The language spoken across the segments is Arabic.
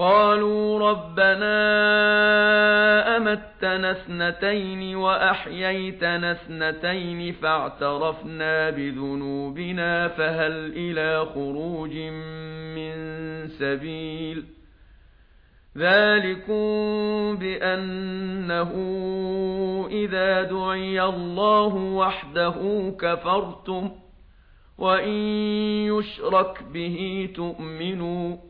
قالوا ربنا أمتنا اثنتين وأحييتنا اثنتين فاعترفنا بذنوبنا فهل إلى خروج من سبيل ذلك بأنه إذا دعي الله وحده كفرتم وإن يشرك به تؤمنون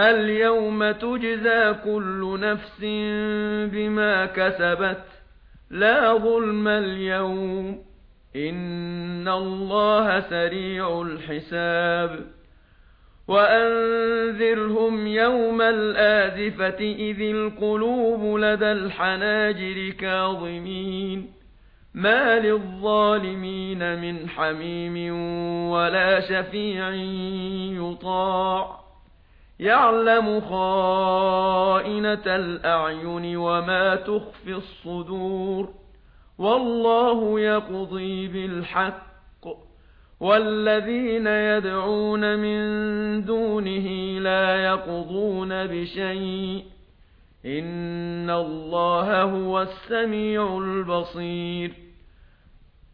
اليوم تجزى كل نفس بما كسبت لا ظلم اليوم إن الله سريع الحساب وأنذرهم يوم الآزفة إذ القلوب لدى الحناجر كاظمين ما للظالمين من حميم ولا شفيع يطاع يَعْلَمُ خَائِنَةَ الْأَعْيُنِ وَمَا تُخْفِي الصُّدُورُ وَاللَّهُ يَقْضِي بِالْحَقِّ وَالَّذِينَ يَدْعُونَ مِن دُونِهِ لَا يَقْضُونَ بِشَيْءٍ إِنَّ اللَّهَ هُوَ السَّمِيعُ الْبَصِيرُ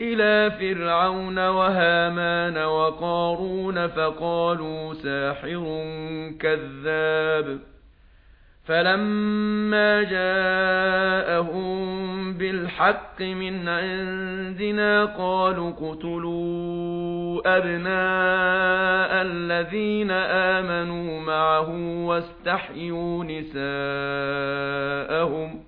إلى فرعون وهامان وقارون فقالوا ساحر كذاب فلما جاءهم بالحق من عندنا قالوا قتلوا أبناء الذين آمنوا معه واستحيوا نساءهم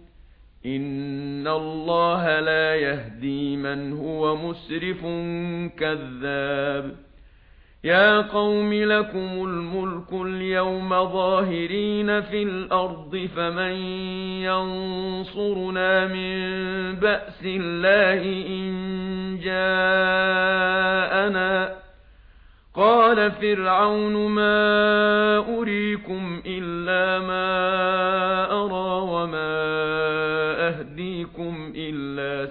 ان الله لا يهدي من هو مسرف كذاب يا قوم لكم الملك اليوم ظاهرين في الأرض فمن ينصرنا من باس الله ان جاءنا قال فرعون ما اريكم الا ما ارى وما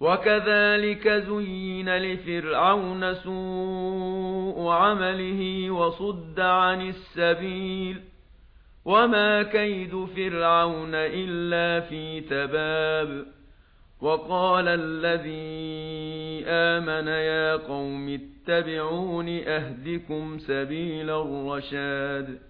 وَكَذَلِكَ زُيِّنَ لِفِرْعَوْنَ سُوءُ عَمَلِهِ وَصُدَّ عَنِ السَّبِيلِ وَمَا كَيْدُ فِرْعَوْنَ إِلَّا فِي تَبَابٍ وَقَالَ الَّذِي آمَنَ يَا قَوْمِ اتَّبِعُونِ أَهْدِكُمْ سَبِيلَ الرَّشَادِ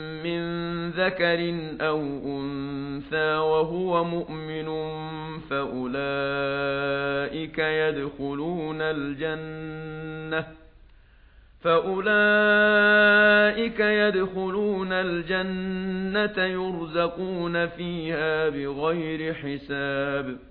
مِّن ذَكَرٍ أَوْ أُنثَىٰ وَهُوَ مُؤْمِنٌ فَأُولَٰئِكَ يَدْخُلُونَ الْجَنَّةَ فَأُولَٰئِكَ يَدْخُلُونَ الْجَنَّةَ يُرْزَقُونَ فِيهَا بِغَيْرِ حِسَابٍ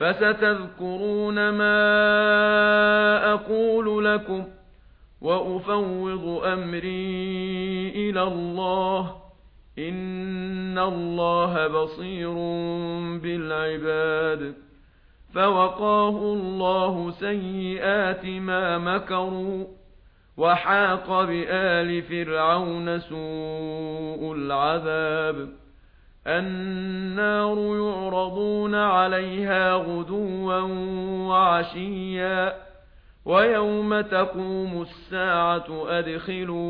فَسَتَذْكُرُونَ مَا أَقُولُ لَكُمْ وَأُفَوِّضُ أَمْرِي إِلَى اللَّهِ إِنَّ اللَّهَ بَصِيرٌ بِالْعِبَادِ فَوَقَاهُ اللَّهُ سَيِّئَاتِ مَا مَكَرُوا وَحَاقَ بِآلِ فِرْعَوْنَ سُوءُ الْعَذَابِ النار يعرضون عليها غدوا وعشيا ويوم تقوم الساعة أدخلوا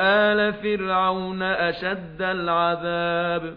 آل فرعون أشد العذاب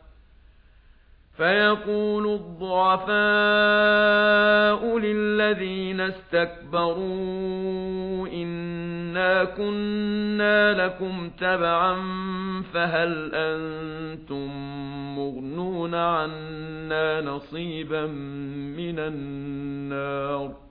فَيَقُولُ الضُّعَفَاءُ لِلَّذِينَ اسْتَكْبَرُوا إِنَّا كُنَّا لَكُمْ تَبَعًا فَهَلْ أَنْتُمْ مُغْنُونَ عَنَّا نَصِيبًا مِنَ النَّارِ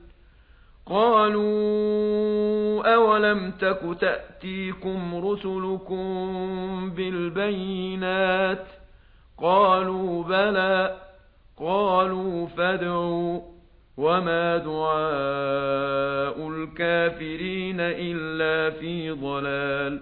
قالوا أولم تك تأتيكم رسلكم بالبينات قالوا بلى قالوا فادعوا وما دعاء الكافرين إلا في ضلال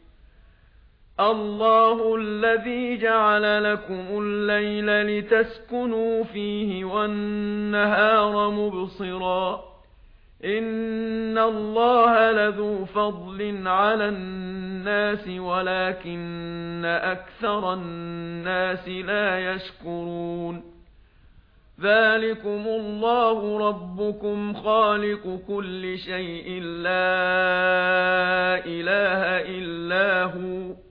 الله الذي جعل لكم الليل لتسكنوا فيه والنهار مبصرا ان الله لذو فضل على الناس ولكن أكثر الناس لا يشكرون ذلكم الله ربكم خالق كل شيء لا اله الا هو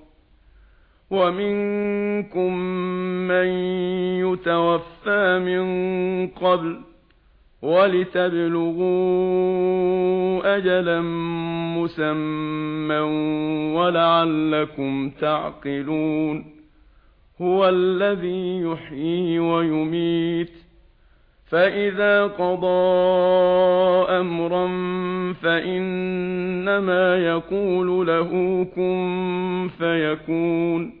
وَمِنكُم مَّن يُتَوَفَّى مِن قَبْلُ وَلِتَبْلُغُوا أَجَلًا مُّسَمًّى وَلَعَلَّكُمْ تَعْقِلُونَ هُوَ الَّذِي يُحْيِي وَيُمِيتُ فَإِذَا قَضَى أَمْرًا فَإِنَّمَا يَقُولُ لَهُ كُن فَيَكُونُ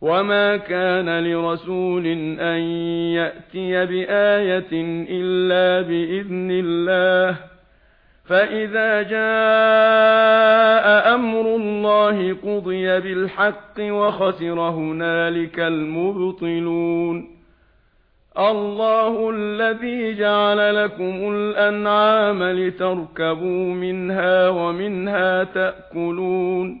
وما كان لرسول ان ياتي بايه الا باذن الله فاذا جاء أمر الله قضي بالحق وخسر هنالك المبطلون الله الذي جعل لكم الانعام لتركبوا منها ومنها تاكلون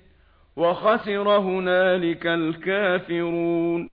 وخسر هنالك الكافرون